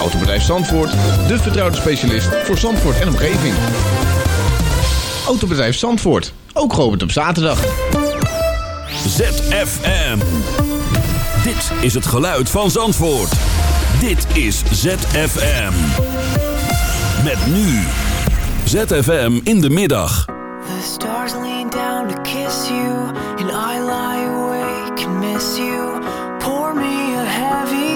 Autobedrijf Zandvoort, de vertrouwde specialist voor Zandvoort en omgeving. Autobedrijf Zandvoort, ook geopend op zaterdag. ZFM. Dit is het geluid van Zandvoort. Dit is ZFM. Met nu. ZFM in de middag. The stars lean down to kiss you, and I lie awake and miss you.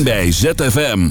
Bij ZFM.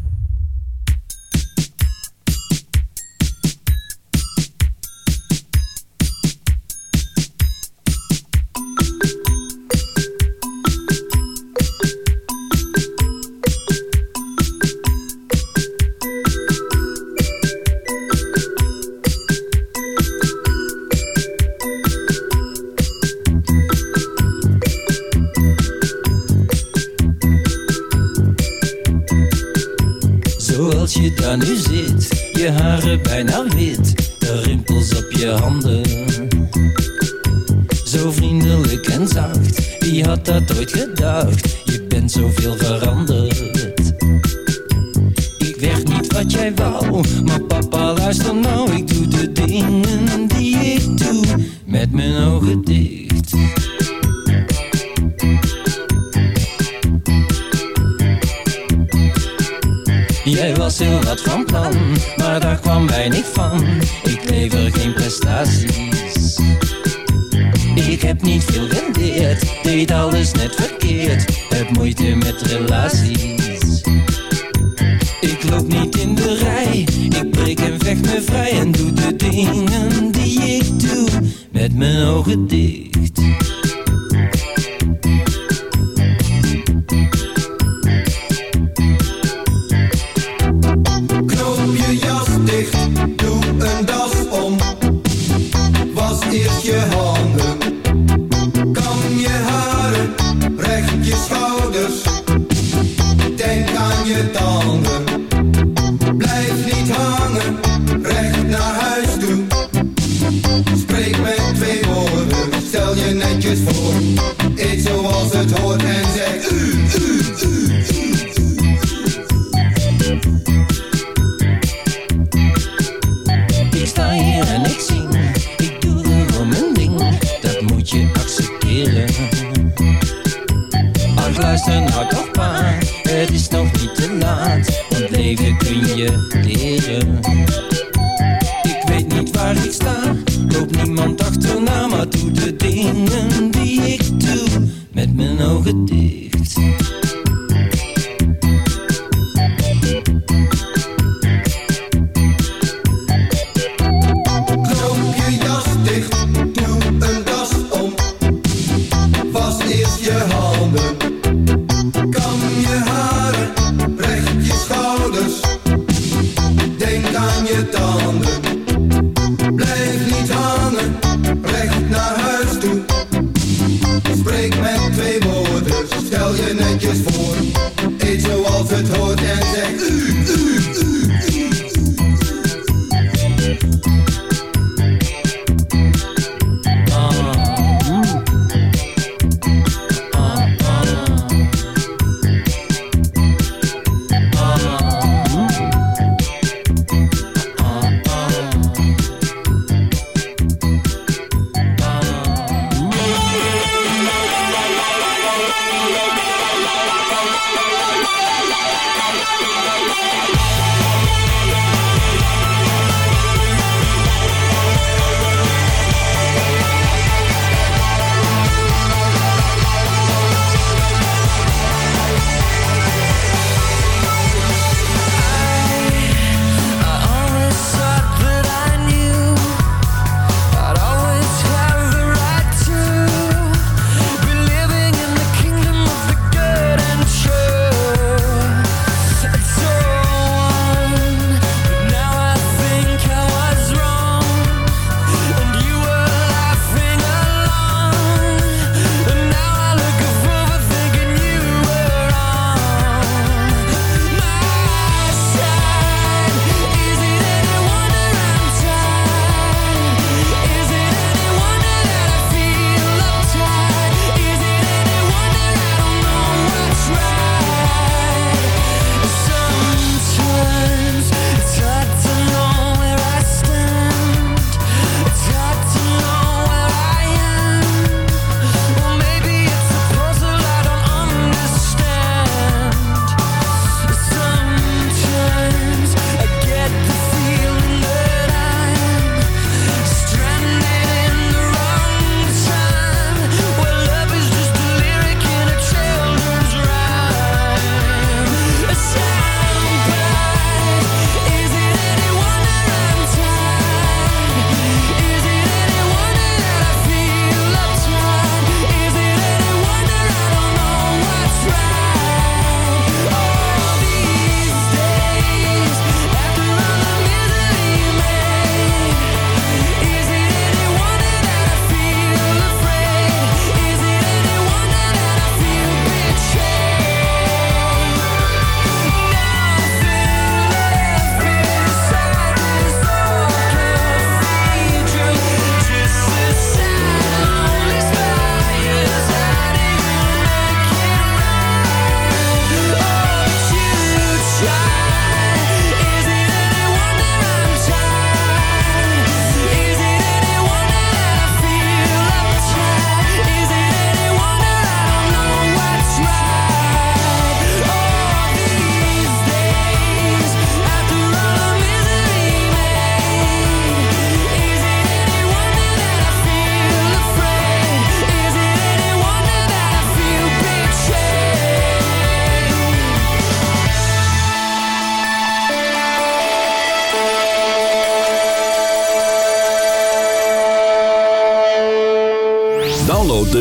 Eet zoals het hoort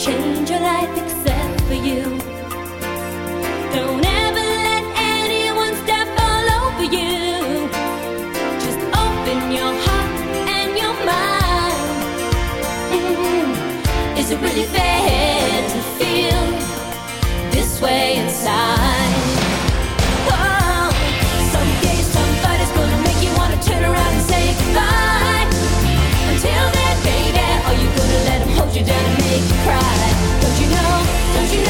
change. Don't you.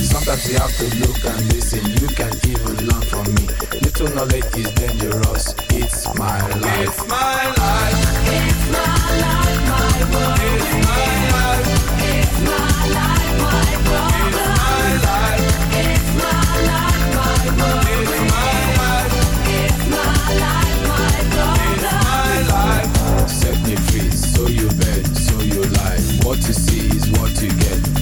Sometimes you have to look and listen. You can even learn from me. Little knowledge is dangerous. It's my life. It's my life. It's my life, my world. It's my life. It's my life, my world. It's my life. It's my life, my world. It's my life. It's my life, my world. Set me free, so you bet, so you lie. What you see is what you get